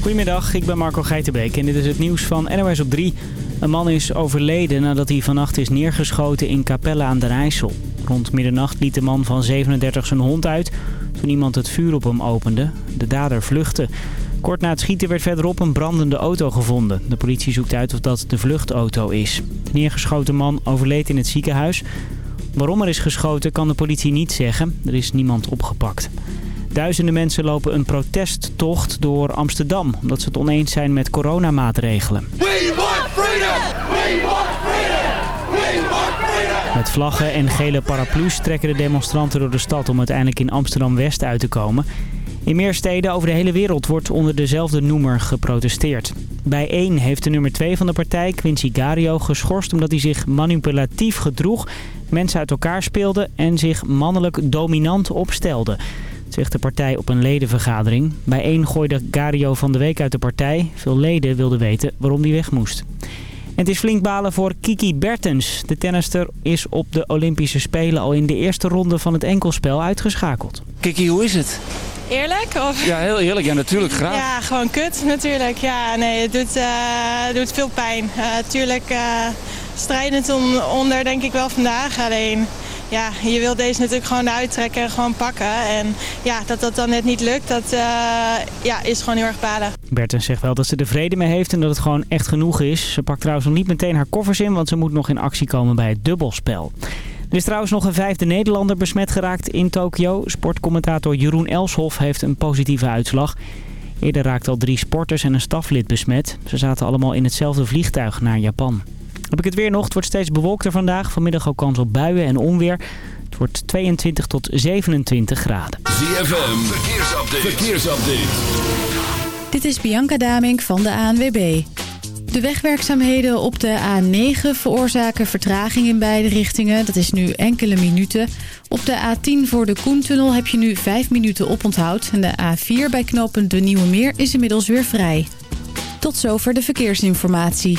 Goedemiddag, ik ben Marco Geitenbeek en dit is het nieuws van NOS op 3. Een man is overleden nadat hij vannacht is neergeschoten in Capelle aan den IJssel. Rond middernacht liet de man van 37 zijn hond uit toen iemand het vuur op hem opende. De dader vluchtte. Kort na het schieten werd verderop een brandende auto gevonden. De politie zoekt uit of dat de vluchtauto is. De neergeschoten man overleed in het ziekenhuis. Waarom er is geschoten kan de politie niet zeggen. Er is niemand opgepakt. Duizenden mensen lopen een protesttocht door Amsterdam... omdat ze het oneens zijn met coronamaatregelen. We want freedom! We want freedom! We want freedom! Met vlaggen en gele paraplu's trekken de demonstranten door de stad... om uiteindelijk in Amsterdam-West uit te komen. In meer steden over de hele wereld wordt onder dezelfde noemer geprotesteerd. Bij één heeft de nummer 2 van de partij, Quincy Gario, geschorst omdat hij zich manipulatief gedroeg, mensen uit elkaar speelde en zich mannelijk dominant opstelde zegt de partij op een ledenvergadering. Bij één gooide Gario van de week uit de partij. Veel leden wilden weten waarom die weg moest. En het is flink balen voor Kiki Bertens. De tennister is op de Olympische Spelen al in de eerste ronde van het enkelspel uitgeschakeld. Kiki, hoe is het? Eerlijk? Of? Ja, heel eerlijk. Ja, natuurlijk. Graag. Ja, gewoon kut natuurlijk. Ja, nee, het doet, uh, doet veel pijn. Uh, tuurlijk uh, strijdend om, onder denk ik wel vandaag. Alleen ja, je wil deze natuurlijk gewoon uittrekken en gewoon pakken. En ja, dat dat dan net niet lukt, dat uh, ja, is gewoon heel erg balen. Bertens zegt wel dat ze er vrede mee heeft en dat het gewoon echt genoeg is. Ze pakt trouwens nog niet meteen haar koffers in, want ze moet nog in actie komen bij het dubbelspel. Er is trouwens nog een vijfde Nederlander besmet geraakt in Tokio. Sportcommentator Jeroen Elshoff heeft een positieve uitslag. Eerder raakten al drie sporters en een staflid besmet. Ze zaten allemaal in hetzelfde vliegtuig naar Japan. Heb ik het weer nog. Het wordt steeds bewolkter vandaag. Vanmiddag ook kans op buien en onweer. Het wordt 22 tot 27 graden. ZFM, verkeersupdate. verkeersupdate. Dit is Bianca Damink van de ANWB. De wegwerkzaamheden op de A9 veroorzaken vertraging in beide richtingen. Dat is nu enkele minuten. Op de A10 voor de Koentunnel heb je nu 5 minuten oponthoud. En de A4 bij knooppunt De Nieuwe Meer is inmiddels weer vrij. Tot zover de verkeersinformatie.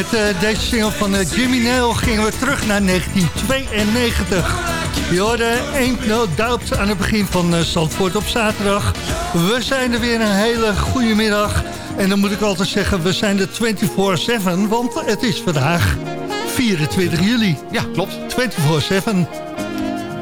Met eh, deze single van eh, Jimmy Nail gingen we terug naar 1992. Je hoorde Ain't No Doubt aan het begin van Zandvoort op zaterdag. We zijn er weer een hele goede middag. En dan moet ik altijd zeggen, we zijn er 24-7, want het is vandaag 24 juli. Ja, klopt. 24-7.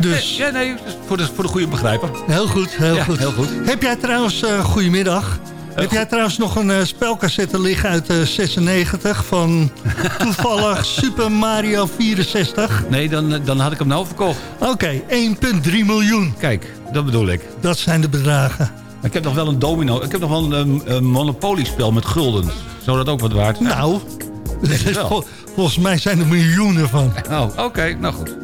Dus Ja, nee, voor de, voor de goede begrijper. heel goed, heel Ja, goed. heel goed. Heb jij trouwens, eh goedemiddag... Heb jij trouwens nog een eh, spelcassette liggen uit de 96 van toevallig Super Mario 64? Nee, dan, eh, dan had ik hem nou verkocht. Oké, 1,3 miljoen. Kijk, dat bedoel ik. Dat zijn de bedragen. Ik heb nog wel een domino. Ik heb nog wel een, um, een monopoliespel met guldens. Zou dat ook wat waard zijn? Nou, vol- volgens mij zijn er miljoenen van. Oh, oké. Nou goed.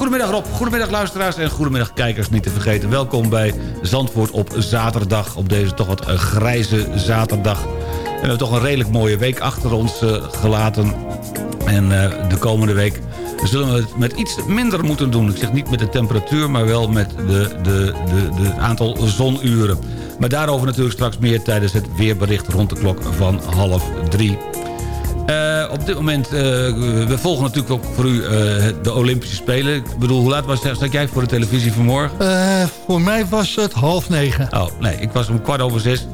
Goedemiddag Rob, goedemiddag luisteraars en goedemiddag kijkers niet te vergeten. Welkom bij Zandvoort op zaterdag, op deze toch wat eh, grijze zaterdag. En we hebben toch een redelijk mooie week achter ons eh, gelaten. En eh, de komende week zullen we het met iets minder moeten doen. Ik zeg niet met de temperatuur, maar wel met de, de, de, de aantal zonuren. Maar daarover natuurlijk straks meer tijdens het weerbericht rond de klok van half drie. Eh, op dit moment, eh, we volgen natuurlijk ook voor u eh, de Olympische Spelen. Ik bedoel, hoe laat was, zat jij voor de televisie vanmorgen? Voor mij was het half negen. Oh, nee, ik was om kwart over zes.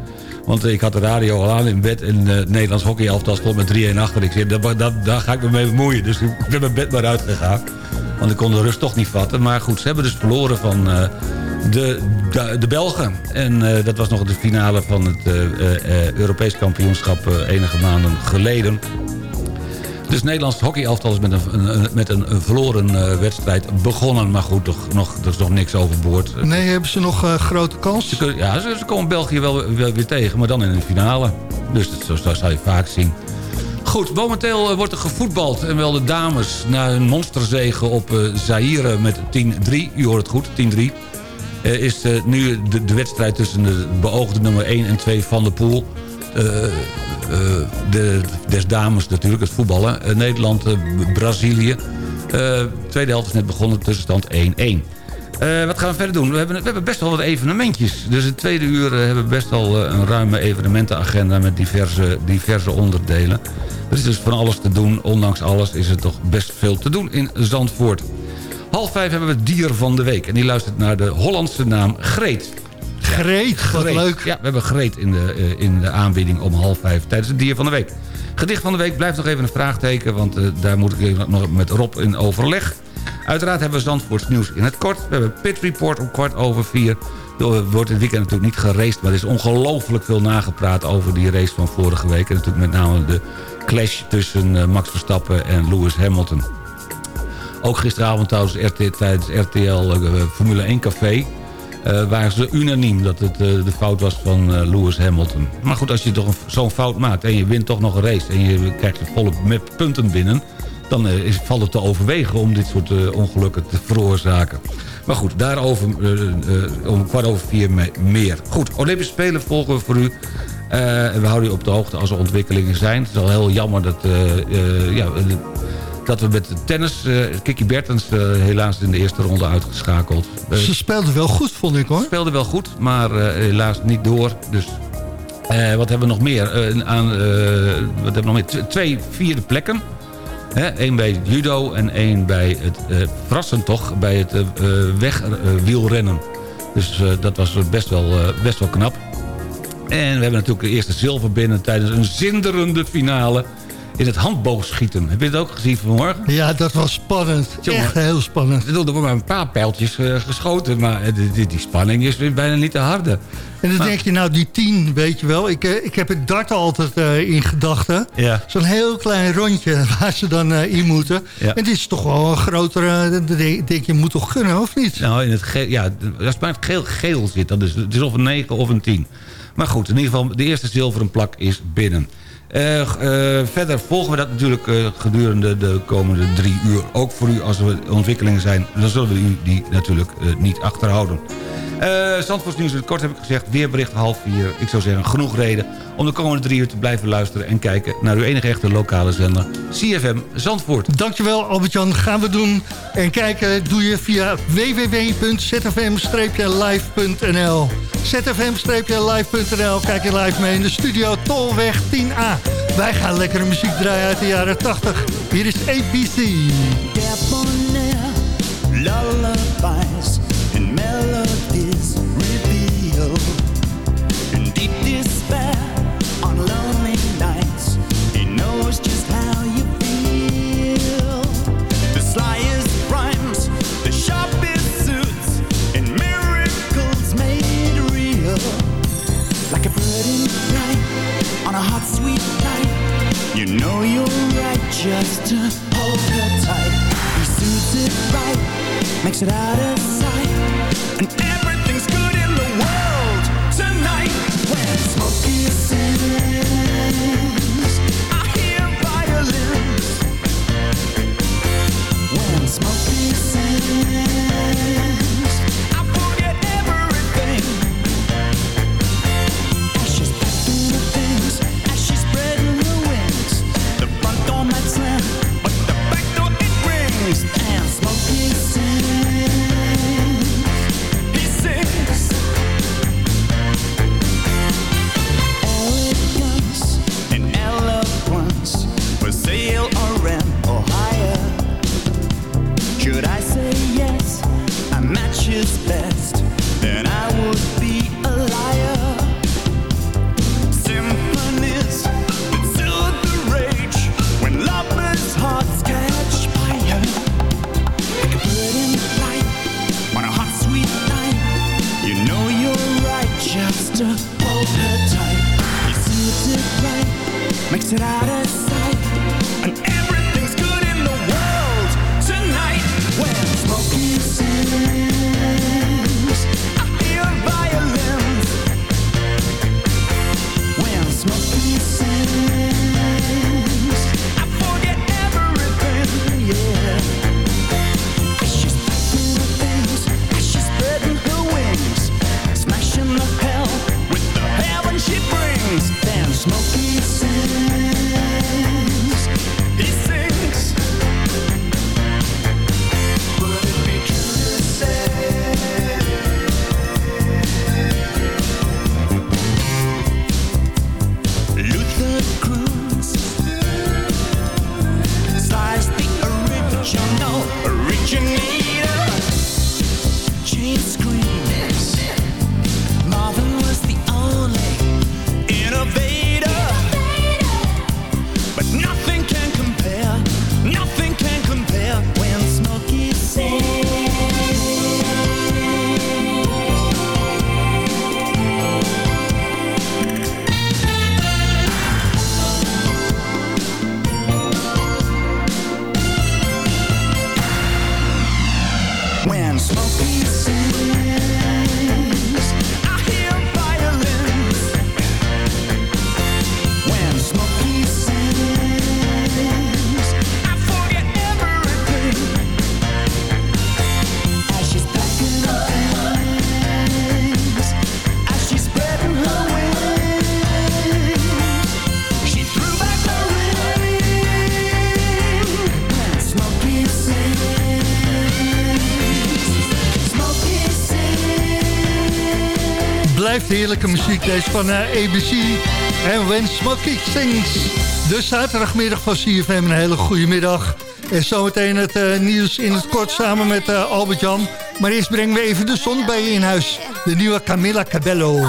Want ik had de radio al aan in bed en uh, het Nederlands hockeyelftal stond met 3-1 achter. Ik zei, daar, ga ik me mee bemoeien. Dus ik ben mijn bed maar uitgegaan. Want ik kon de rust toch niet vatten. Maar goed, ze hebben dus verloren van uh, de, de, de, Belgen. En uh, dat was nog de finale van het Europees kampioenschap enige maanden geleden. Dus Nederlands hockeyelftal is met een, een, met een verloren uh, wedstrijd begonnen. Maar goed, toch, nog, er is nog niks overboord. Nee, hebben ze nog uh, grote kans? Ze kunnen, ja, ze, ze, komen België wel, wel, weer tegen, maar dan in een finale. Dus dat, dat zou je vaak zien. Goed, momenteel uh, wordt er gevoetbald. En wel de dames na een monsterzege op uh, Zaire met 10-3. U hoort het goed, 10-3. is nu de, de, wedstrijd tussen de beoogde nummer 1 en 2 van de pool. Uh, de, des dames natuurlijk, het voetballen. Uh, Nederland, Brazilië. tweede helft is net begonnen, tussenstand 1-1. wat gaan we verder doen? We hebben, we hebben best wel wat evenementjes. Dus in het tweede uur hebben we best wel een ruime evenementenagenda... met diverse, diverse onderdelen. Er is dus van alles te doen. Ondanks alles is er toch best veel te doen in Zandvoort. Half vijf hebben we het dier van de week. En die luistert naar de Hollandse naam Greet. Greet, wat leuk. Ja, we hebben Greet in de, eh, in de aanbieding om half vijf tijdens het dier van de week. Gedicht van de week blijft nog even een vraagteken... want eh, daar moet ik nog met Rob in overleg. Uiteraard hebben we Zandvoorts nieuws in het kort. We hebben Pit Report om kwart over vier. Er wordt het weekend natuurlijk niet geraced... maar er is ongelooflijk veel nagepraat over die race van vorige week. En natuurlijk met name de clash tussen eh, Max Verstappen en Lewis Hamilton. Ook gisteravond trouwens RT, tijdens RTL Formule 1 Café... eh, waren ze unaniem dat het eh, de fout was van eh, Lewis Hamilton. Maar goed, als je toch zo'n fout maakt en je wint toch nog een race... en je krijgt er volle punten binnen... dan is, valt het te overwegen om dit soort ongelukken te veroorzaken. Maar goed, daarover om kwart over vier me- meer. Goed, Olympische Spelen volgen we voor u. En we houden u op de hoogte als er ontwikkelingen zijn. Het is al heel jammer dat... ja, dat we met de tennis, eh Kiki Bertens eh, helaas in de eerste ronde uitgeschakeld. Eh, Ze speelde wel goed, vond ik hoor. speelde wel goed, maar helaas niet door. Dus wat hebben we nog meer? Aan, wat hebben we nog meer? T- twee vierde plekken. Eén bij judo en één bij het, verrassend toch, bij het wegwielrennen. dus dat was best wel, best wel knap. En we hebben natuurlijk de eerste zilver binnen tijdens een zinderende finale in het handboogschieten. Heb je het ook gezien vanmorgen? Ja, dat was spannend. Jongen. Echt heel spannend. Er worden maar een paar pijltjes eh, geschoten, maar eh, die, die, spanning is bijna niet te harde. En dan denk je, nou die tien, weet je wel. Ik, eh, ik heb het darten altijd in gedachten. Ja. Zo'n heel klein rondje waar ze dan in moeten. Ja. En dit is toch wel een grotere... denk je, moet toch kunnen, of niet? Nou, in het geel, ja, als het maar het geel, geel zit, dan is het is of een 9 of een 10. Maar goed, in ieder geval, de eerste zilveren plak is binnen. Eh, eh, verder volgen we dat natuurlijk eh, gedurende de komende drie uur. Ook voor u, als er ontwikkelingen zijn, dan zullen we u die natuurlijk niet achterhouden. Eh Zandvoorts nieuws in het kort heb ik gezegd. Weerbericht half vier. Ik zou zeggen, genoeg reden om de komende drie uur te blijven luisteren... en kijken naar uw enige echte lokale zender, CFM Zandvoort. Dankjewel Albert-Jan, gaan we doen. En kijken doe je via www.zfm-live.nl zfm-live.nl Kijk je live mee in de studio Tolweg 10A. Wij gaan lekkere muziek draaien uit de jaren 80. Hier is ABC. debonair lullabies makes it knows just how you feel. The skies are brights the shops is suits and miracles made real. Like a pretty lady on a hot sweet night. You know you're not just a poster type You see the light make it out of sight, and When Smokey heerlijke muziek, deze van eh, ABC. En When Smokey Sings. De zaterdagmiddag van CFM, een hele goede middag. En zometeen het eh, nieuws in het kort samen met eh, Albert-Jan. Maar eerst brengen we even de zon bij je in huis. De nieuwe Camilla Cabello.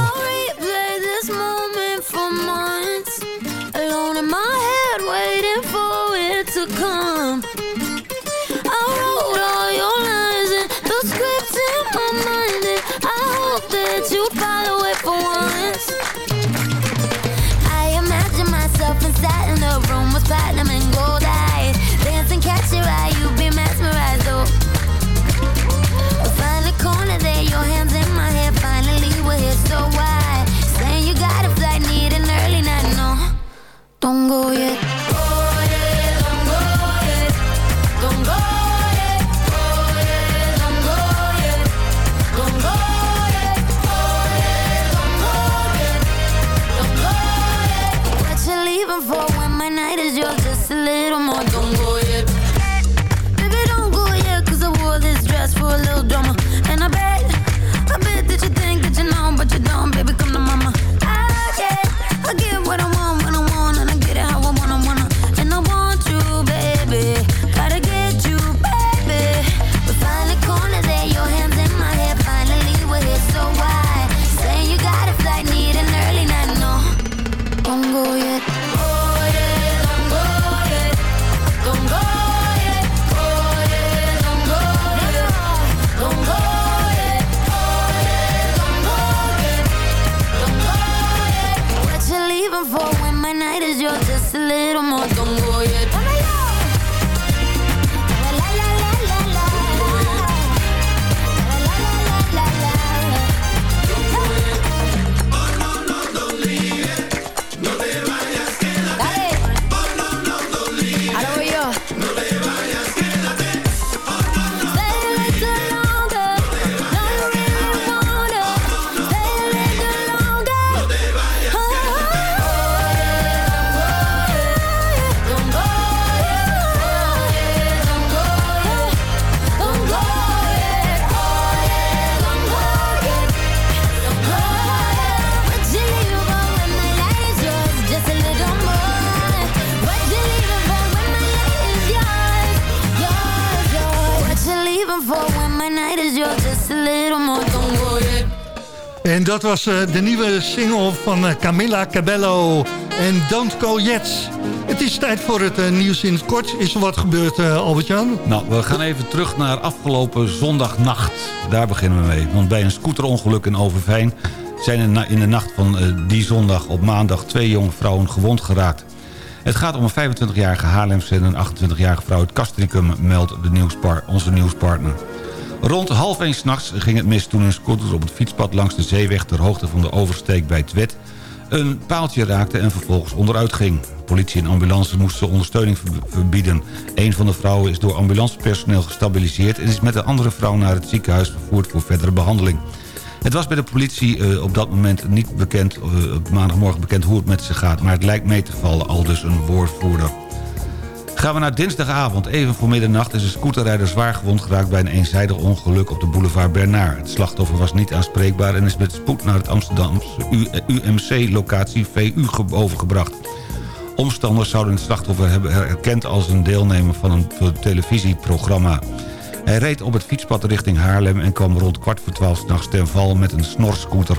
Don't go yet. Night is yours? Just a little more. Don't go yet. En dat was eh, de nieuwe single van eh, Camilla Cabello en Don't Go Yet. Het is tijd voor het eh, nieuws in het kort. Is er wat gebeurd, eh, Albert-Jan? Nou, we gaan even terug naar afgelopen zondagnacht. Daar beginnen we mee. Want bij een scooterongeluk in Overveen... zijn er in de nacht van eh, die zondag op maandag... twee jonge vrouwen gewond geraakt. Het gaat om een 25-jarige Haarlemse en een 28-jarige vrouw uit Castricum... meldt de nieuwspar onze nieuwspartner. Rond half één s'nachts ging het mis toen een scooter op het fietspad langs de zeeweg... ter hoogte van de oversteek bij het Wet een paaltje raakte en vervolgens onderuit ging. Politie en ambulance moesten ondersteuning ver- verbieden. Een van de vrouwen is door ambulancepersoneel gestabiliseerd... en is met de andere vrouw naar het ziekenhuis vervoerd voor verdere behandeling. Het was bij de politie eh, op dat moment niet bekend, op maandagmorgen bekend hoe het met ze gaat... maar het lijkt mee te vallen, al dus een woordvoerder. Gaan we naar dinsdagavond. Even voor middernacht is een scooterrijder zwaar gewond geraakt... bij een eenzijdig ongeluk op de boulevard Bernard. Het slachtoffer was niet aanspreekbaar... en is met spoed naar het Amsterdamse UMC-locatie VU ge- overgebracht. Omstanders zouden het slachtoffer hebben herkend als een deelnemer van een televisieprogramma. Hij reed op het fietspad richting Haarlem en kwam rond kwart voor twaalf s'nachts ten val met een snorscooter.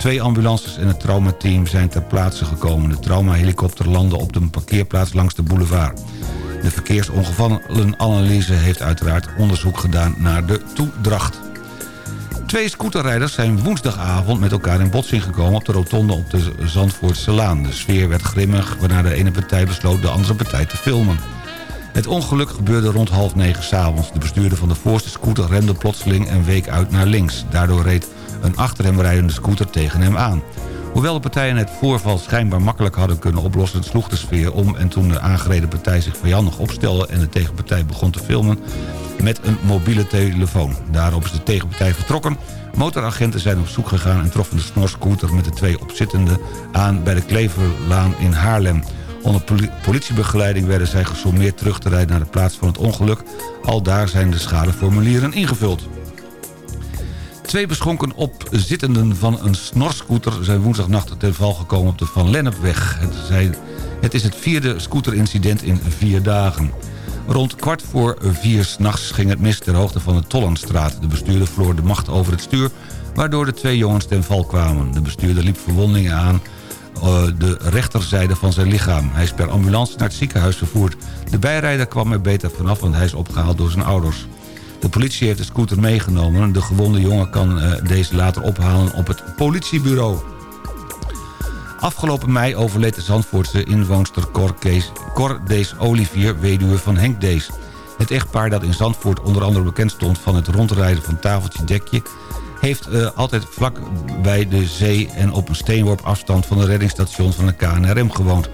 Twee ambulances en het traumateam zijn ter plaatse gekomen. De traumahelikopter landde op de parkeerplaats langs de boulevard. De verkeersongevallenanalyse heeft uiteraard onderzoek gedaan naar de toedracht. Twee scooterrijders zijn woensdagavond met elkaar in botsing gekomen... op de rotonde op de Zandvoortse Laan. De sfeer werd grimmig, waarna de ene partij besloot de andere partij te filmen. Het ongeluk gebeurde rond half negen s'avonds. De bestuurder van de voorste scooter remde plotseling en week uit naar links. Daardoor reed een achter hem rijdende scooter tegen hem aan. Hoewel de partijen het voorval schijnbaar makkelijk hadden kunnen oplossen... sloeg de sfeer om en toen de aangereden partij zich vijandig opstelde... en de tegenpartij begon te filmen met een mobiele telefoon. Daarop is de tegenpartij vertrokken. Motoragenten zijn op zoek gegaan en troffen de snorscooter... met de twee opzittenden aan bij de Kleverlaan in Haarlem. Onder poli- politiebegeleiding werden zij gesommeerd terug te rijden naar de plaats van het ongeluk. Al daar zijn de schadeformulieren ingevuld. Twee beschonken opzittenden van een snorscooter... zijn woensdagnacht ten val gekomen op de Van Lennepweg. Het, is het vierde scooterincident in vier dagen. Rond kwart voor vier s'nachts ging het mis ter hoogte van de Tollandstraat. De bestuurder verloor de macht over het stuur... waardoor de twee jongens ten val kwamen. De bestuurder liep verwondingen aan eh, de rechterzijde van zijn lichaam. Hij is per ambulance naar het ziekenhuis vervoerd. De bijrijder kwam er beter vanaf, want hij is opgehaald door zijn ouders. De politie heeft de scooter meegenomen. De gewonde jongen kan eh, deze later ophalen op het politiebureau. Afgelopen mei overleed de Zandvoortse inwoonster Cor, Olivier, weduwe van Henk Dees. Het echtpaar dat in Zandvoort onder andere bekend stond van het rondrijden van tafeltje dekje... heeft eh, altijd vlak bij de zee en op een steenworp afstand van de reddingsstation van de KNRM gewoond.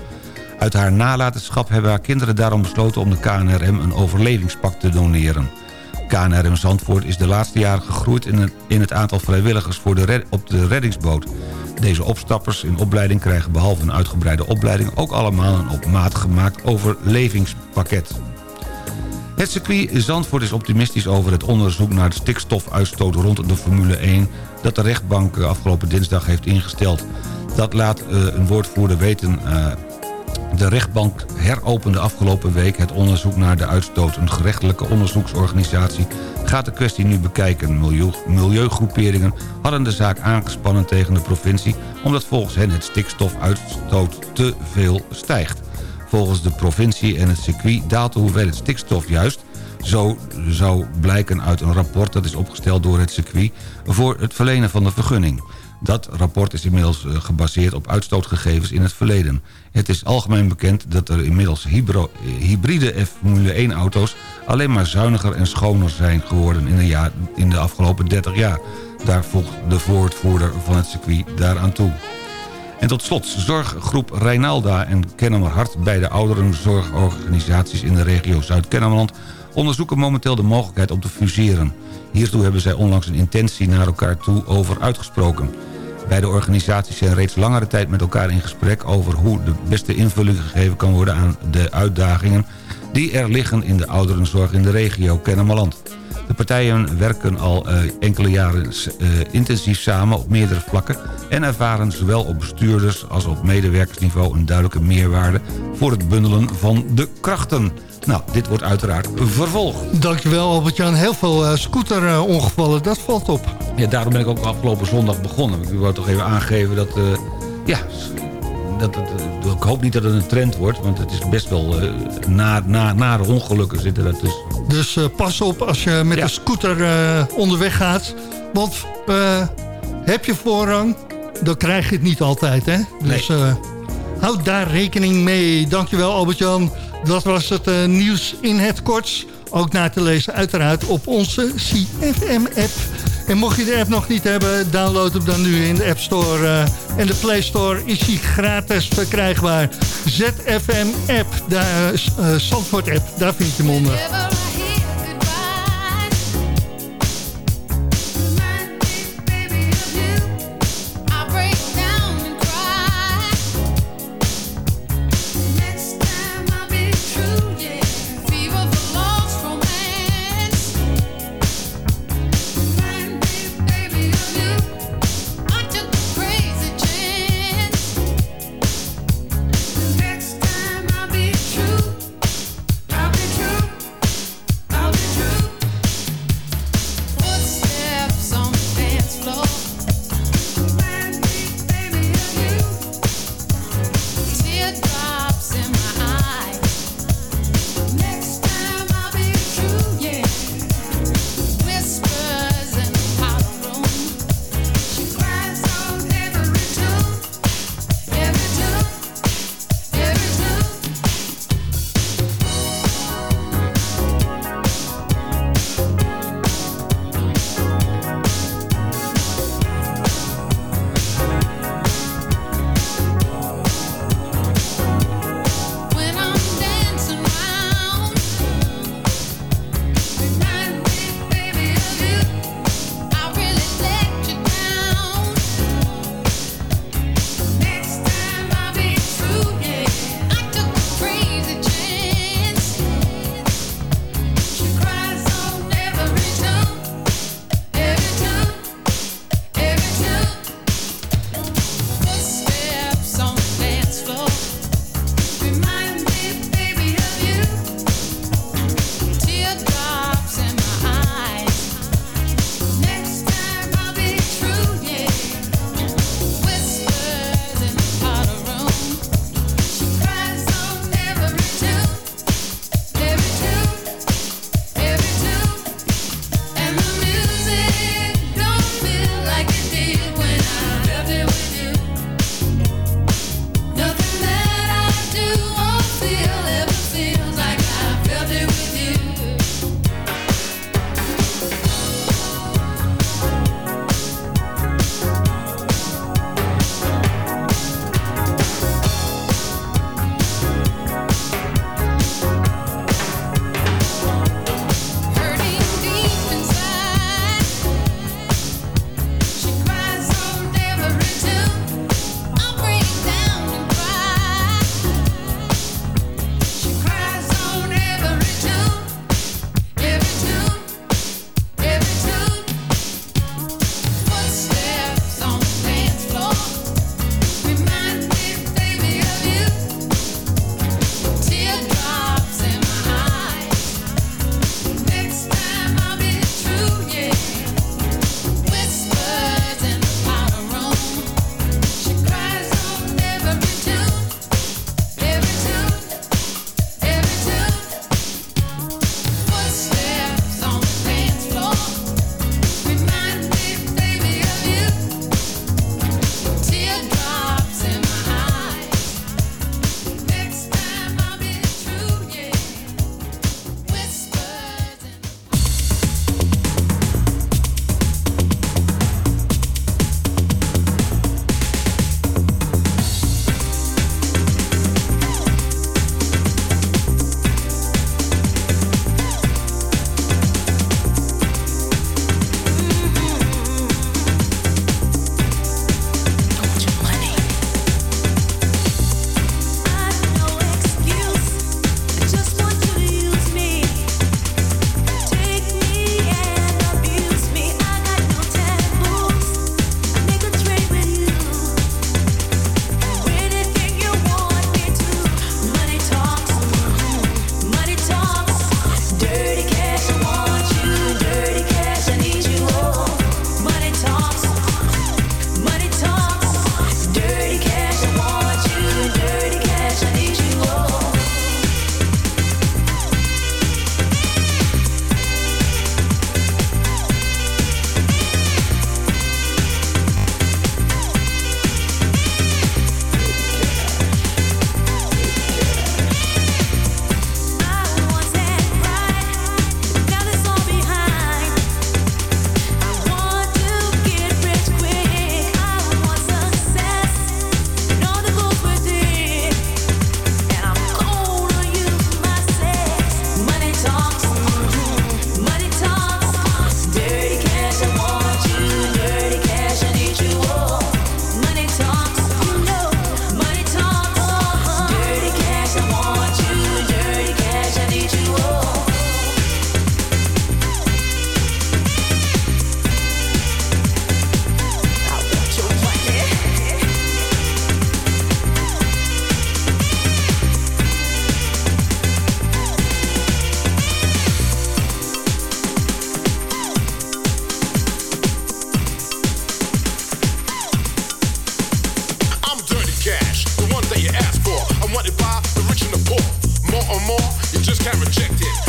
Uit haar nalatenschap hebben haar kinderen daarom besloten om de KNRM een overlevingspak te doneren. KNRM Zandvoort is de laatste jaren gegroeid in het, aantal vrijwilligers voor de op de reddingsboot. Deze opstappers in opleiding krijgen behalve een uitgebreide opleiding... ook allemaal een op maat gemaakt overlevingspakket. Het circuit Zandvoort is optimistisch over het onderzoek naar de stikstofuitstoot rond de Formule 1... dat de rechtbank afgelopen dinsdag heeft ingesteld. Dat laat eh, een woordvoerder weten... eh, de rechtbank heropende afgelopen week het onderzoek naar de uitstoot. Een gerechtelijke onderzoeksorganisatie gaat de kwestie nu bekijken. Milieu, milieugroeperingen hadden de zaak aangespannen tegen de provincie... omdat volgens hen het stikstofuitstoot te veel stijgt. Volgens de provincie en het circuit daalt de hoeveelheid stikstof juist... Zo zou blijken uit een rapport dat is opgesteld door het circuit... voor het verlenen van de vergunning. Dat rapport is inmiddels eh, gebaseerd op uitstootgegevens in het verleden. Het is algemeen bekend dat er inmiddels eh, hybride Formule 1-auto's... alleen maar zuiniger en schoner zijn geworden in de, jaar, in de afgelopen 30 jaar. Daar voegt de woordvoerder van het circuit daaraan toe. En tot slot, zorggroep Reinalda en Kennemer Hart... beide ouderenzorgorganisaties in de regio Zuid-Kennemerland... onderzoeken momenteel de mogelijkheid om te fuseren. Hiertoe hebben zij onlangs een intentie naar elkaar toe over uitgesproken. Beide organisaties zijn reeds langere tijd met elkaar in gesprek... over hoe de beste invulling gegeven kan worden aan de uitdagingen... die er liggen in de ouderenzorg in de regio Kennemerland. De partijen werken al eh, enkele jaren eh, intensief samen op meerdere vlakken... en ervaren zowel op bestuurders als op medewerkersniveau... een duidelijke meerwaarde voor het bundelen van de krachten. Nou, dit wordt uiteraard vervolgd. Dankjewel Albert-Jan. Heel veel eh, scooterongevallen, dat valt op. Ja, daarom ben ik ook afgelopen zondag begonnen. Ik wou toch even aangeven dat... eh, ja, dat, dat, dat- ik hoop niet dat het een trend wordt... want het is best wel... eh na, na, nare ongelukken zitten tussen. Dus eh, pas op als je met een scooter eh, onderweg gaat. Want eh, heb je voorrang, dan krijg je het niet altijd. Hè? Dus eh, houd daar rekening mee. Dankjewel Albert-Jan. Dat was het eh, nieuws in het kort. Ook na te lezen uiteraard op onze CFM-app. En mocht je de app nog niet hebben, download hem dan nu in de App Store. eh, en de Play Store is hij gratis verkrijgbaar. ZFM-app, daar, eh Zandvoort-app, daar vind je hem onder.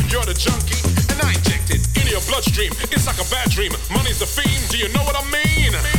You're the junkie, and I inject it into your bloodstream. It's like a bad dream. Money's the fiend. Do you know what I mean?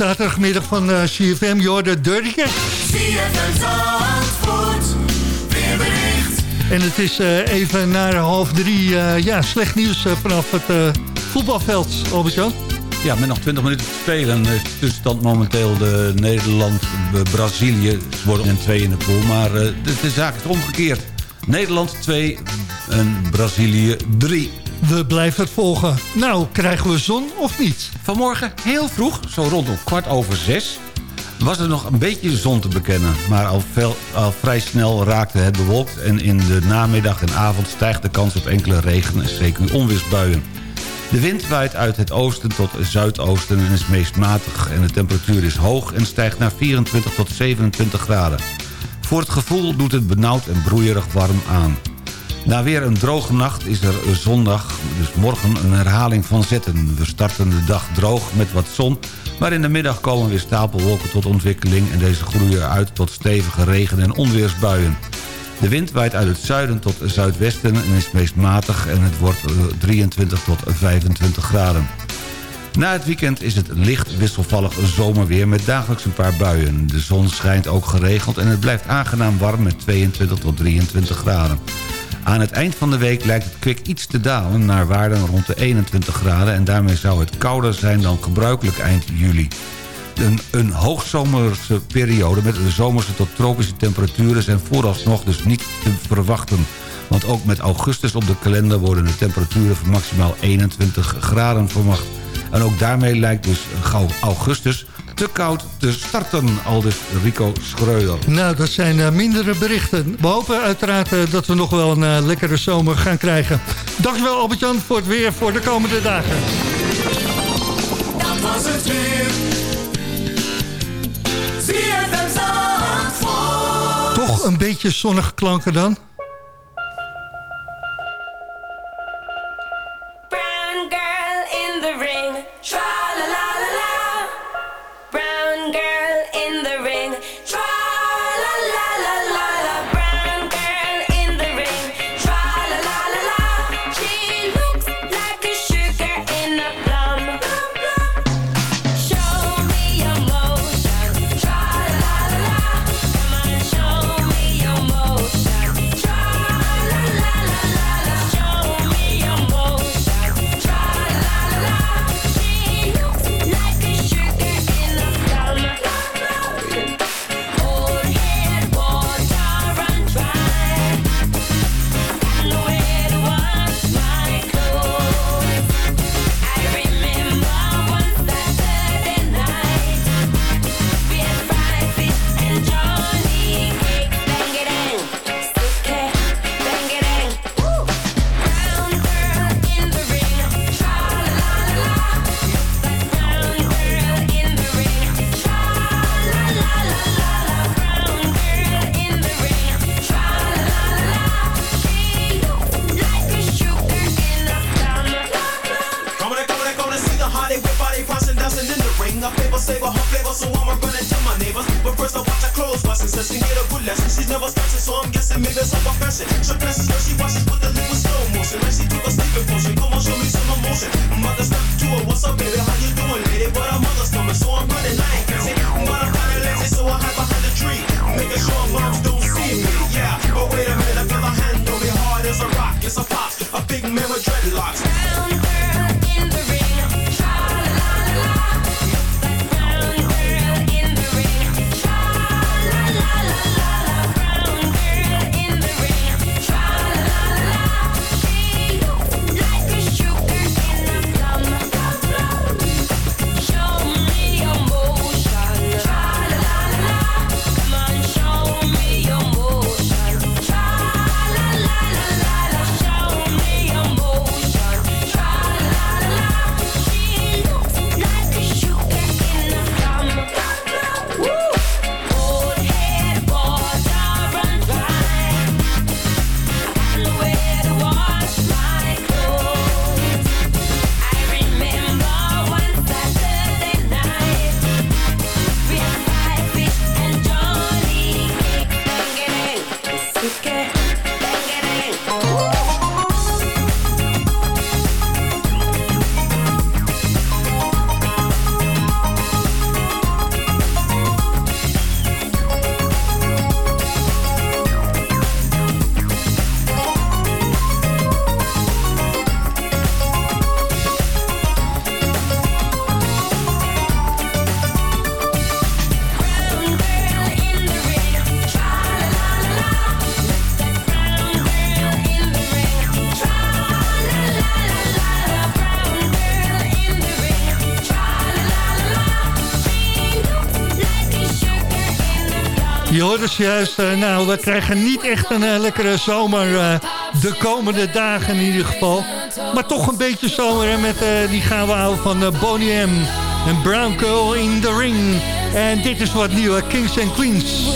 Zaterdagmiddag van eh, CFM, Zandvoort, weerbericht. En het is eh, even na half drie. eh, ja, slecht nieuws vanaf het eh, voetbalveld, Albert-Jan. Ja, met nog 20 minuten te spelen. is de tussenstand momenteel de Nederland, eh, Brazilië. Ze worden in twee in de pool. Maar eh, de, de zaak is omgekeerd. Nederland 2 en Brazilië 3. We blijven het volgen. Nou, krijgen we zon of niet? Vanmorgen heel vroeg, zo rondom kwart over zes... was er nog een beetje zon te bekennen. Maar al, al vrij snel raakte het bewolkt... en in de namiddag en avond stijgt de kans op enkele regen- en CQ onweersbuien. De wind waait uit het oosten tot zuidoosten en is meest matig... en de temperatuur is hoog en stijgt naar 24 tot 27 graden. Voor het gevoel doet het benauwd en broeierig warm aan. Na weer een droge nacht is er zondag, dus morgen, een herhaling van zetten. We starten de dag droog met wat zon... maar in de middag komen weer stapelwolken tot ontwikkeling... en deze groeien uit tot stevige regen- en onweersbuien. De wind waait uit het zuiden tot zuidwesten en is meest matig... en het wordt eh, 23 tot 25 graden. Na het weekend is het licht wisselvallig zomerweer met dagelijks een paar buien. De zon schijnt ook geregeld en het blijft aangenaam warm met 22 tot 23 graden. Aan het eind van de week lijkt het kwik iets te dalen naar waarden rond de 21 graden... en daarmee zou het kouder zijn dan gebruikelijk eind juli. Een, een hoogzomerse periode met zomerse tot tropische temperaturen... zijn vooralsnog dus niet te verwachten. Want ook met augustus op de kalender worden de temperaturen van maximaal 21 graden verwacht. En ook daarmee lijkt dus gauw augustus te koud te starten, aldus Rico Schreuder. Nou, dat zijn eh, mindere berichten. We hopen uiteraard eh, dat we nog wel een eh, lekkere zomer gaan krijgen. Dankjewel Albert-Jan voor het weer voor de komende dagen. Dat was het weer. Toch een beetje zonnige klanken dan? It's a pop, a big man with dreadlocks. hoorde dus juist. Eh, nou, we krijgen niet echt een eh, lekkere zomer eh, de komende dagen in ieder geval. Maar toch een beetje zomer met die gaan we houden van Bonnie M. En Brown Girl in the Ring. En dit is wat nieuwe Kings and Queens.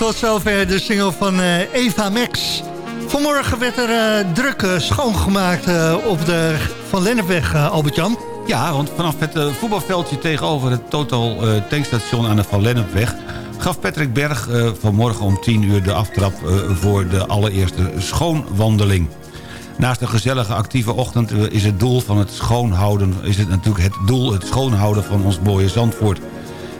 tot zover de single van eh, Eva Max. Vanmorgen werd er eh, druk eh, schoongemaakt op de Van Lennepweg, Albert-Jan. Ja, want vanaf het voetbalveldje tegenover het Total tankstation aan de Van Lennepweg... gaf Patrick Berg vanmorgen om 10 uur de aftrap voor de allereerste schoonwandeling. Naast een gezellige actieve ochtend is het doel van het schoonhouden... is het natuurlijk het doel het schoonhouden van ons mooie Zandvoort...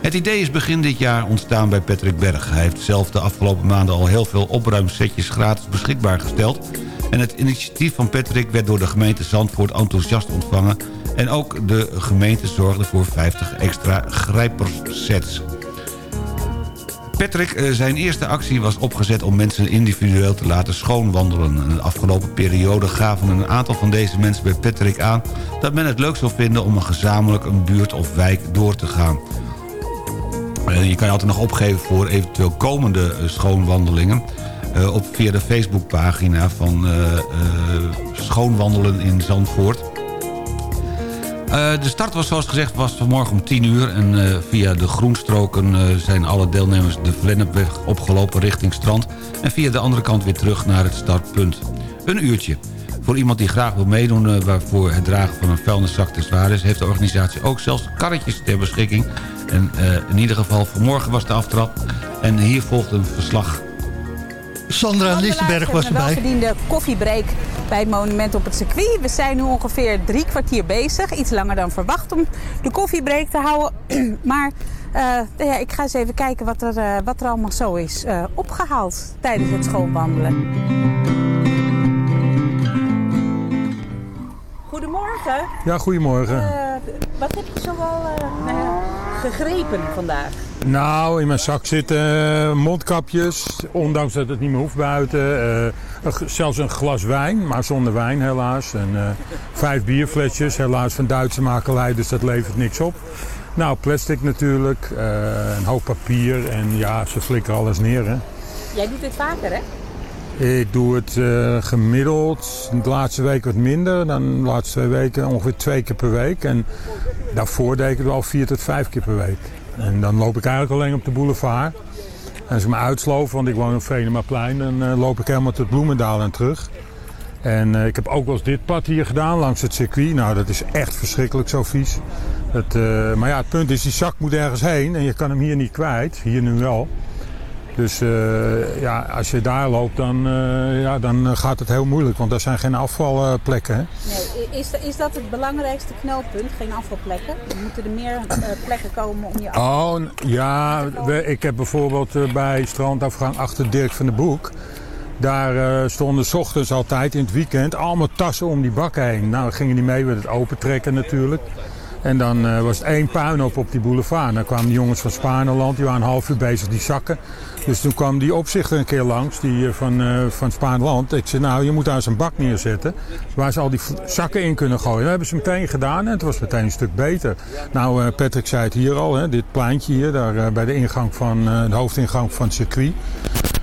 Het idee is begin dit jaar ontstaan bij Patrick Berg. Hij heeft zelf de afgelopen maanden al heel veel opruimsetjes gratis beschikbaar gesteld. En het initiatief van Patrick werd door de gemeente Zandvoort enthousiast ontvangen. En ook de gemeente zorgde voor 50 extra grijpersets. Patrick, eh, zijn eerste actie was opgezet om mensen individueel te laten schoonwandelen. In de afgelopen periode gaven een aantal van deze mensen bij Patrick aan... dat men het leuk zou vinden om gezamenlijk een buurt of wijk door te gaan. Je kan je altijd nog opgeven voor eventueel komende eh, schoonwandelingen... eh, op, via de Facebookpagina van eh, Schoonwandelen in Zandvoort. De start was zoals gezegd was vanmorgen om 10 uur... en via de groenstroken zijn alle deelnemers de Vlennepweg opgelopen richting strand... en via de andere kant weer terug naar het startpunt. Een uurtje. Voor iemand die graag wil meedoen waarvoor het dragen van een vuilniszak te zwaar is... heeft de organisatie ook zelfs karretjes ter beschikking. En eh, in ieder geval vanmorgen was de aftrap. En hier volgt een verslag. Sandra Lichtenberg was Een erbij. welverdiende koffiebreak bij het monument op het circuit. We zijn nu ongeveer drie kwartier bezig. Iets langer dan verwacht om de koffiebreak te houden. maar eh, nou ja, ik ga eens even kijken wat er, eh, wat er allemaal zo is eh, opgehaald tijdens het schoonwandelen. Goedemorgen. Ja, goedemorgen. Eh, wat heb je zoal ja, gegrepen vandaag? Nou, in mijn zak zitten eh, mondkapjes, ondanks dat het niet meer hoeft buiten. G- zelfs een glas wijn, maar zonder wijn helaas. En vijf bierflesjes, helaas van Duitse makelij, dus dat levert niks op. Nou, plastic natuurlijk, een hoop papier en ja, ze flikken alles neer. Hè. Jij doet dit vaker, hè? Ik doe het eh, gemiddeld de laatste week wat minder. Dan de laatste twee weken ongeveer twee keer per week. En daarvoor deed ik het wel vier tot vijf keer per week. En dan loop ik eigenlijk alleen op de boulevard. En als ik me uitsloof, want ik woon op Venemaplein, dan eh, loop ik helemaal tot Bloemendaal en terug. En eh, ik heb ook wel eens dit pad hier gedaan langs het circuit. Nou, dat is echt verschrikkelijk zo vies. Maar ja, het punt is, die zak moet ergens heen en je kan hem hier niet kwijt. Hier nu wel. Dus eh, ja, als je daar loopt, dan, eh, ja, dan eh, gaat het heel moeilijk. Want daar zijn geen afvalplekken. hè. Nee, is, is dat het belangrijkste knelpunt? Geen afvalplekken? Moeten er meer plekken komen om je afval Oh, ja, we- ik heb bijvoorbeeld bij strandafgang achter Dirk van den Broek. Daar stonden s ochtends altijd in het weekend allemaal tassen om die bak heen. Nou, dan gingen die mee met het opentrekken natuurlijk. En dan eh, was het één puinhoop op die boulevard. Dan kwamen die jongens van Spaanland, die waren een half uur bezig die zakken. Dus toen kwam die opzichter een keer langs, die eh, van, eh van Spaanland. Ik zei, nou, je moet daar eens een bak neerzetten waar ze al die zakken in kunnen gooien. Dat hebben ze meteen gedaan en het was meteen een stuk beter. Nou, Patrick zei het hier al, hè, dit pleintje hier, daar bij de, ingang van, de hoofdingang van het circuit.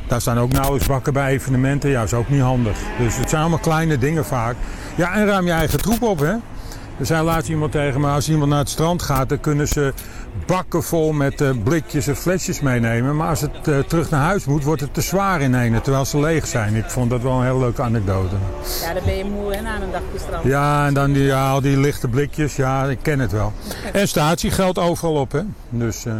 Daar staan ook nauwelijks bakken bij evenementen. Ja, is ook niet handig. Dus het zijn allemaal kleine dingen vaak. Ja, en ruim je eigen troep op, hè. Er zei laatst iemand tegen me, als iemand naar het strand gaat... dan kunnen ze bakken vol met eh, blikjes en flesjes meenemen. Maar als het eh, terug naar huis moet, wordt het te zwaar in ene, terwijl ze leeg zijn. Ik vond dat wel een hele leuke anekdote. Ja, dan ben je moe hè, na een dagje strand. Ja, en dan die, ja, al die lichte blikjes, ja, ik ken het wel. En statiegeld overal op, hè. Dus... eh,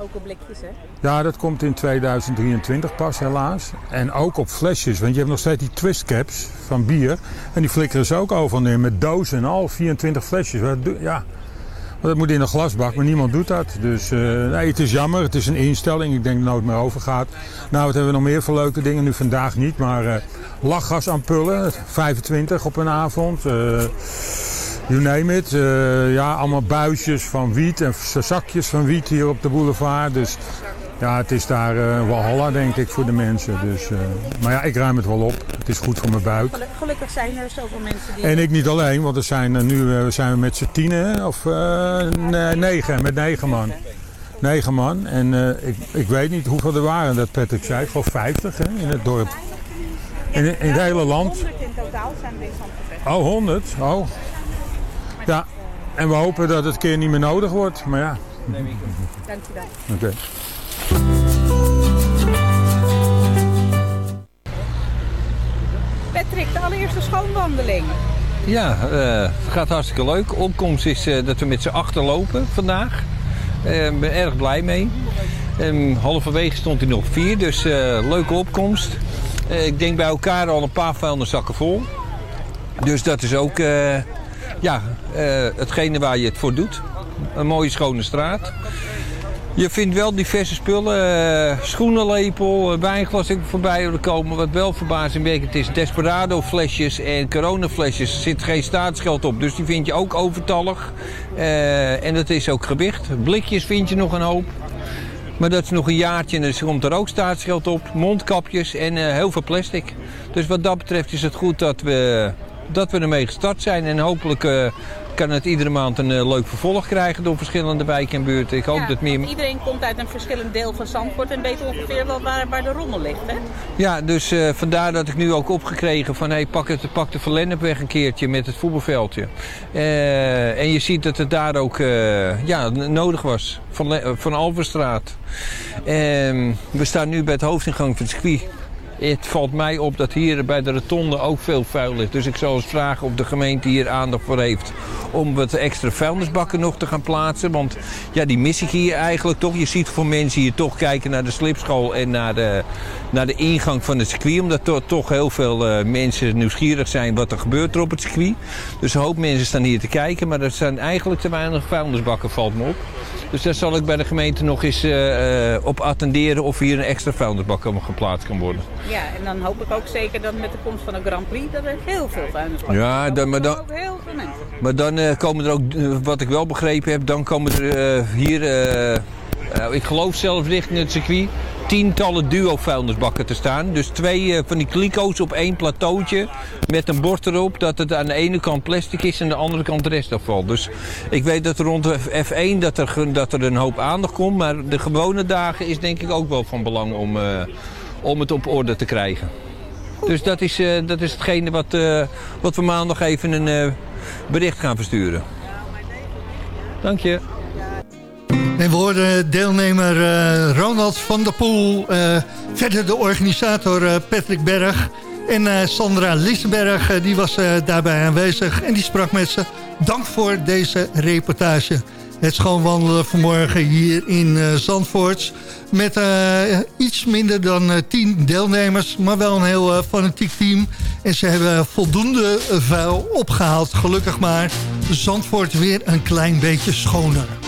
Ook op blikjes, hè? ja, dat komt in 2023 pas helaas. En ook op flesjes, want je hebt nog steeds die twistcaps van bier. En die flikkeren ze ook overal neer met dozen en al, 24 flesjes. Ja, dat moet in een glasbak, maar niemand doet dat. Dus eh, nee, het is jammer, het is een instelling. Ik denk dat het nooit meer overgaat. Nou, wat hebben we nog meer voor leuke dingen? Nu vandaag niet, maar eh lachgasampullen, 25 op een avond. eh, You name it. Eh, ja, allemaal buisjes van wiet en zakjes van wiet hier op de boulevard. Dus ja, het is daar eh walhalla denk ik voor de mensen. Dus, eh, maar ja, ik ruim het wel op. Het is goed voor mijn buik. Gelu- Gelukkig zijn er zoveel mensen die... En ik niet alleen, want er zijn, er nu zijn we met z'n tienen, of ne- negen, met negen man. Negen man. En ik, ik weet niet hoeveel er waren, dat Patrick zei. Ik geloof 50 hè, in het dorp. In, in het hele land. 100 in totaal zijn deze van Oh, 100? Oh. Ja, en we hopen dat het een keer niet meer nodig wordt. Maar ja, Dankjewel. oké. Patrick, de allereerste schoonwandeling. Ja, eh, het gaat hartstikke leuk. Opkomst is eh, dat we met z'n achter lopen vandaag. Eh, Ik ben erg blij mee. Halverwege stond hij nog vier, dus eh, leuke opkomst. Eh, ik denk bij elkaar al een paar vuilniszakken vol. Dus dat is ook eh, ja, eh, hetgene waar je het voor doet. Een mooie schone straat. Je vindt wel diverse spullen. eh, schoenenlepel, eh, wijnglas ik voorbij horen komen. Wat wel verbazingwekkend is. Desperado flesjes en corona flesjes. Er zit geen staatsgeld op. Dus die vind je ook overtallig. En dat is ook gewicht. Blikjes vind je nog een hoop. Maar dat is nog een jaartje en er komt er ook staatsgeld op. Mondkapjes en heel veel plastic. Dus wat dat betreft is het goed dat we, dat we ermee gestart zijn. En hopelijk eh, kan het iedere maand een eh, leuk vervolg krijgen door verschillende wijken en buurten. Ik hoop Ja, dat meer... Iedereen komt uit een verschillend deel van Zandvoort en weet ongeveer wel waar, waar de rommel ligt. Hè? Ja, dus eh, vandaar dat ik nu ook opgekregen van hey, pak, het, pak de Verlennepweg een keertje met het voetbalveldje. En je ziet dat het daar ook ja, nodig was, van, van Alverstraat. Ehm, we staan nu bij het hoofdingang van het circuit. Het valt mij op dat hier bij de rotonde ook veel vuil ligt. Dus ik zou eens vragen of de gemeente hier aandacht voor heeft om wat extra vuilnisbakken nog te gaan plaatsen. Want ja, die mis ik hier eigenlijk toch. Je ziet voor mensen hier toch kijken naar de slipschool en naar de, naar de ingang van het circuit. Omdat to- toch heel veel eh, mensen nieuwsgierig zijn wat er gebeurt op het circuit. Dus een hoop mensen staan hier te kijken. Maar er zijn eigenlijk te weinig vuilnisbakken, valt me op. Dus daar zal ik bij de gemeente nog eens eh, eh, op attenderen of hier een extra vuilnisbak geplaatst kan worden. Ja, en dan hoop ik ook zeker dat met de komst van de Grand Prix dat er heel veel vuilnisbakken Ja, dan- maar dan- Ook heel veel mensen. Maar dan eh, komen er ook, wat ik wel begrepen heb, dan komen er hier, ik geloof zelf richting het circuit, tientallen duo vuilnisbakken te staan. Dus twee eh, van die kliko's op één plateautje met een bord erop dat het aan de ene kant plastic is en aan de andere kant restafval. Dus ik weet dat er rond de F1 dat er, dat er een hoop aandacht komt, maar de gewone dagen is denk ik ook wel van belang om, eh, om het op orde te krijgen. Dus dat is, eh, dat is hetgene wat, wat we maandag even een bericht gaan versturen. Dank je. En we hoorden deelnemer eh, Ronald van der Poel. eh, verder de organisator eh, Patrick Berg. En Sandra Lissenberg, eh, die was daarbij aanwezig. En die sprak met ze. Dank voor deze reportage. Het schoonwandelen vanmorgen hier in Zandvoort. Met iets minder dan tien deelnemers. Maar wel een heel fanatiek team. En ze hebben voldoende vuil opgehaald. Gelukkig maar. Zandvoort weer een klein beetje schoner.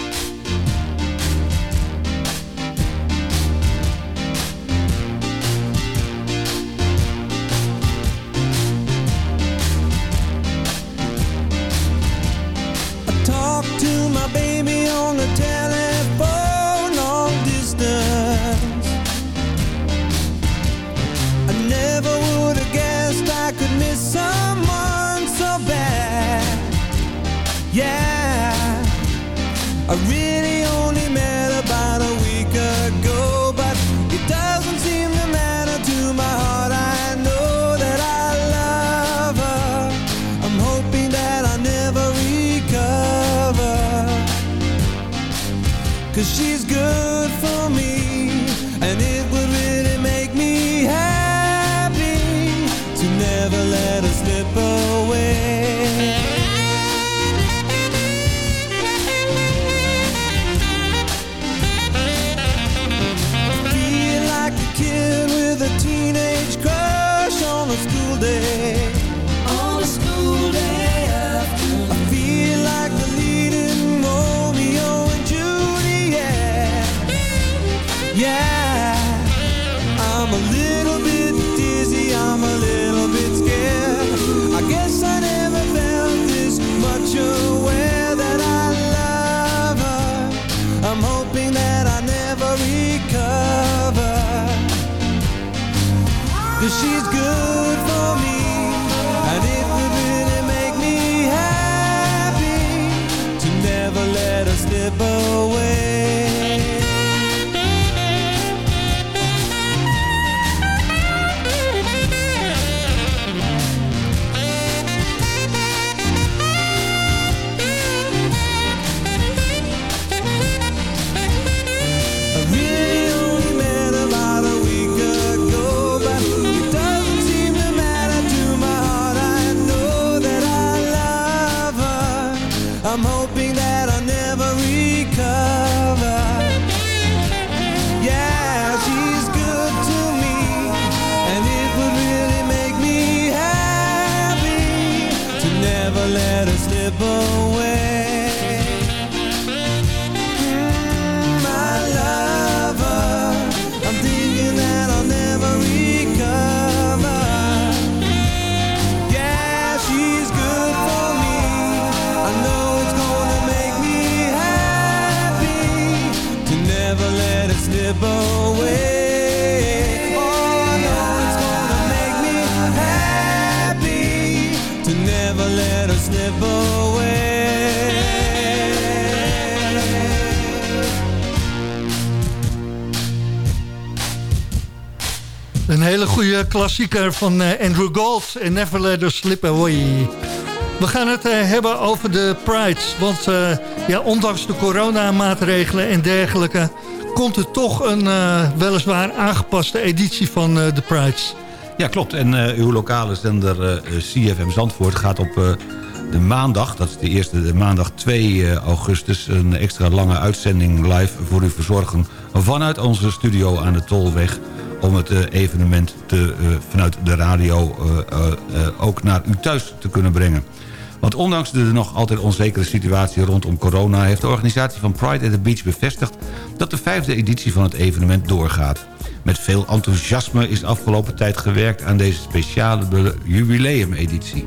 Een hele goede klassieker van eh, Andrew Gold en Never Let Her Slip Away. We gaan het eh, hebben over de Prides. Want eh, ja, ondanks de coronamaatregelen en dergelijke... komt er toch een eh, weliswaar aangepaste editie van eh, de Prides. Ja, klopt. En eh, uw lokale zender eh, CFM Zandvoort gaat op eh, de maandag... dat is de eerste maandag 2 eh, augustus... een extra lange uitzending live voor u verzorgen... vanuit onze studio aan de Tolweg... om het eh, evenement te, eh, vanuit de radio eh, eh, eh, ook naar u thuis te kunnen brengen. Want ondanks de nog altijd onzekere situatie rondom corona... heeft de organisatie van Pride at the Beach bevestigd... dat de vijfde editie van het evenement doorgaat. Met veel enthousiasme is afgelopen tijd gewerkt... aan deze speciale jubileumeditie.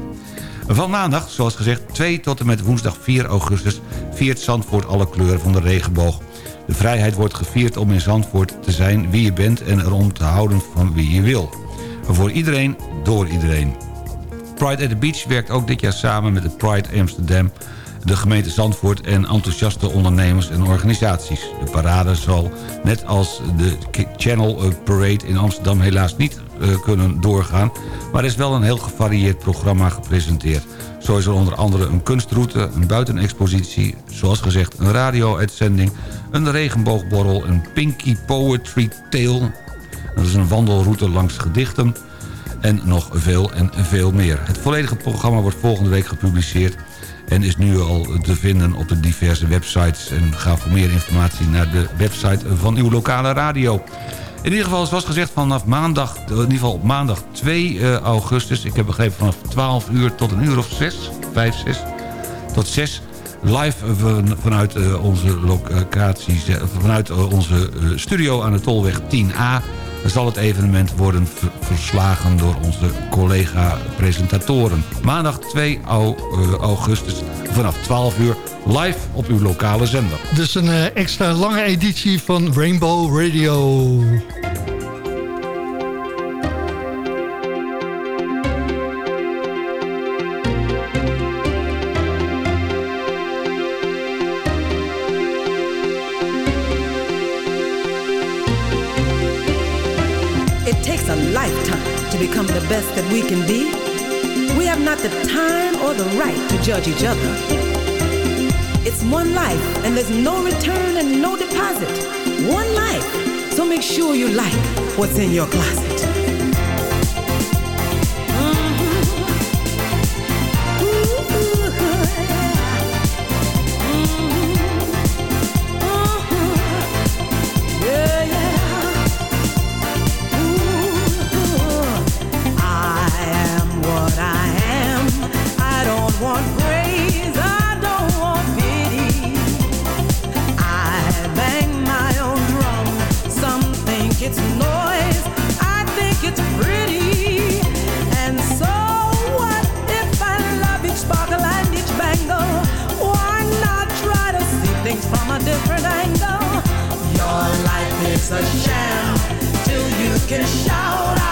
Van maandag, zoals gezegd, 2 tot en met woensdag 4 augustus... viert Zandvoort alle kleuren van de regenboog. De vrijheid wordt gevierd om in Zandvoort te zijn wie je bent... en erom te houden van wie je wil. Voor iedereen, door iedereen. Pride at the Beach werkt ook dit jaar samen met het Pride Amsterdam... de gemeente Zandvoort en enthousiaste ondernemers en organisaties. De parade zal, net als de Channel eh, Parade in Amsterdam... helaas niet eh, kunnen doorgaan... maar er is wel een heel gevarieerd programma gepresenteerd. Zo is er onder andere een kunstroute, een buitenexpositie... zoals gezegd een radio-uitzending, een regenboogborrel... een Pinky Poetry Tale... dat is een wandelroute langs gedichten en nog veel en veel meer. Het volledige programma wordt volgende week gepubliceerd... en is nu al te vinden op de diverse websites. En ga voor meer informatie naar de website van uw lokale radio. In ieder geval, zoals gezegd, vanaf maandag, in ieder geval op maandag 2 eh, augustus... ik heb begrepen vanaf 12 uur tot een uur of 6, 5, 6, tot 6... live van- vanuit eh, onze locatie, eh, vanuit eh, onze eh, studio aan de Tolweg 10A zal het evenement worden ver- verslagen door onze collega-presentatoren. Maandag 2 au- eh, augustus vanaf 12 uur live op uw lokale zender. Dus een eh, extra lange editie van Rainbow Radio. That we can be. We have not the time or the right to judge each other. It's one life, and there's no return and no deposit. One life. So make sure you like what's in your closet. You can shout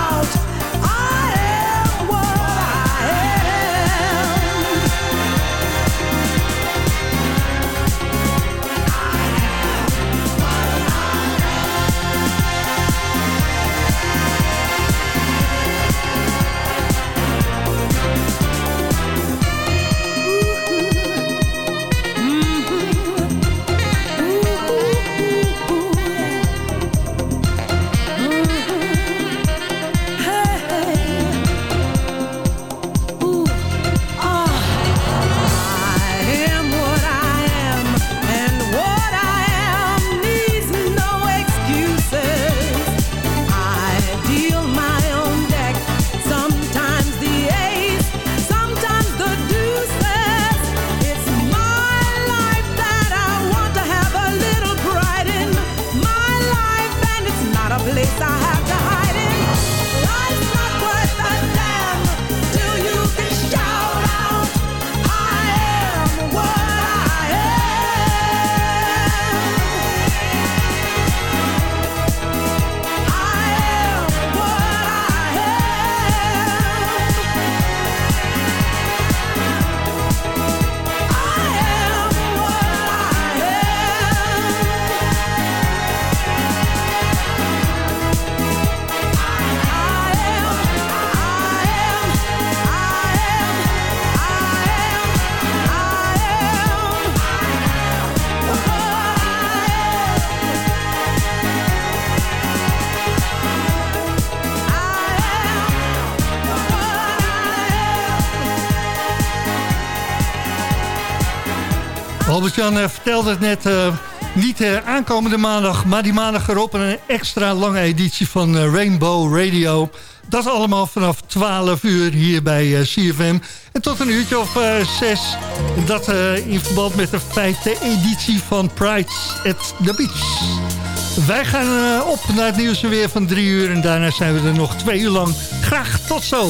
Albert-Jan eh, vertelde het net, eh, niet eh, aankomende maandag... maar die maandag erop een extra lange editie van Rainbow Radio. Dat allemaal vanaf 12 uur hier bij CFM. En tot een uurtje of zes. Dat in verband met de vijfde editie van Pride at the Beach. Wij gaan op naar het nieuws weer van drie uur... en daarna zijn we er nog twee uur lang. Graag tot zo!